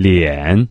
脸。